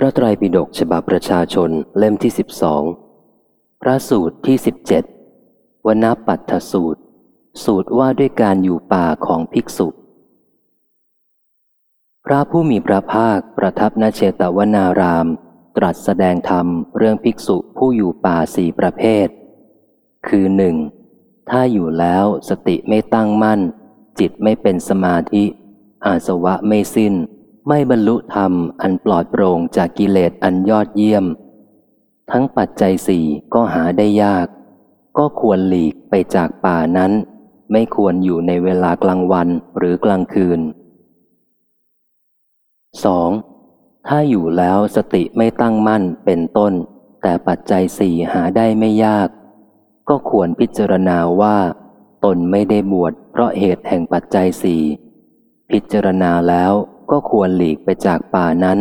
พระไตรปิฎกฉบับประชาชนเล่มที่สิบสองพระสูตรที่สิบเจ็ดวนาปัตถสูตร สูตรว่าด้วยการอยู่ป่าของภิกษุ พระผู้มีพระภาคประทับณเชตวนาราม ตรัสแสดงธรรมเรื่องภิกษุผู้อยู่ป่าสี่ประเภท คือหนึ่งถ้าอยู่แล้วสติไม่ตั้งมั่น จิตไม่เป็นสมาธิ อาสวะไม่สิ้น ไม่บรรลุธรรมอันปลอดโปร่งจากกิเลสอันยอดเยี่ยม ทั้งปัจจัยสี่ก็หาได้ยาก ก็ควรหลีกไปจากป่านั้น ไม่ควรอยู่ในเวลากลางวันหรือกลางคืน 2. ถ้าอยู่แล้วสติไม่ตั้งมั่นเป็นต้น แต่ปัจจัยสี่หาได้ไม่ยาก ก็ควรพิจารณาว่า ตนไม่ได้บวชเพราะเหตุแห่งปัจจัยสี่พิจารณาแล้ว ก็ควรหลีกไปจากป่านั้น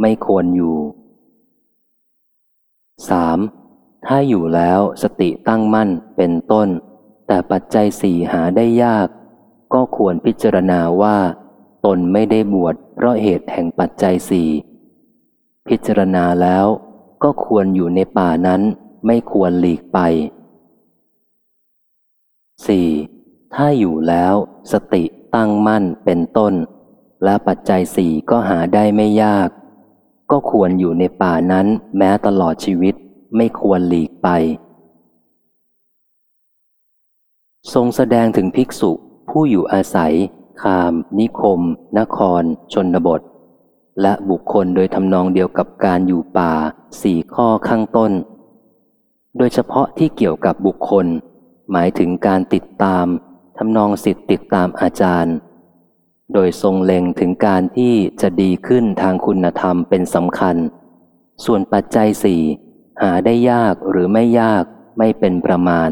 ไม่ควรอยู่ 3. ถ้าอยู่แล้วสติตั้งมั่นเป็นต้น แต่ปัจจัยสี่หาได้ยาก ก็ควรพิจารณาว่า ตนไม่ได้บวชเพราะเหตุแห่งปัจจัยสี่พิจารณาแล้วก็ควรอยู่ในป่านั้นไม่ควรหลีกไป 4. ถ้าอยู่แล้วสติตั้งมั่นเป็นต้น และปัจจัยสี่ก็หาได้ไม่ยาก ก็ควรอยู่ในป่านั้นแม้ตลอดชีวิตไม่ควรหลีกไป ทรงแสดงถึงภิกษุผู้อยู่อาศัย คาม นิคม นคร ชนบท และบุคคลโดยทำนองเดียวกับการอยู่ป่าสี่ข้อข้างต้น โดยเฉพาะที่เกี่ยวกับบุคคล หมายถึงการติดตามทำนองสิทธิติดตามอาจารย์ โดยทรงเล็งถึงการที่จะดีขึ้นทางคุณธรรมเป็นสำคัญ ส่วนปัจจัยสี่หาได้ยากหรือไม่ยากไม่เป็นประมาณ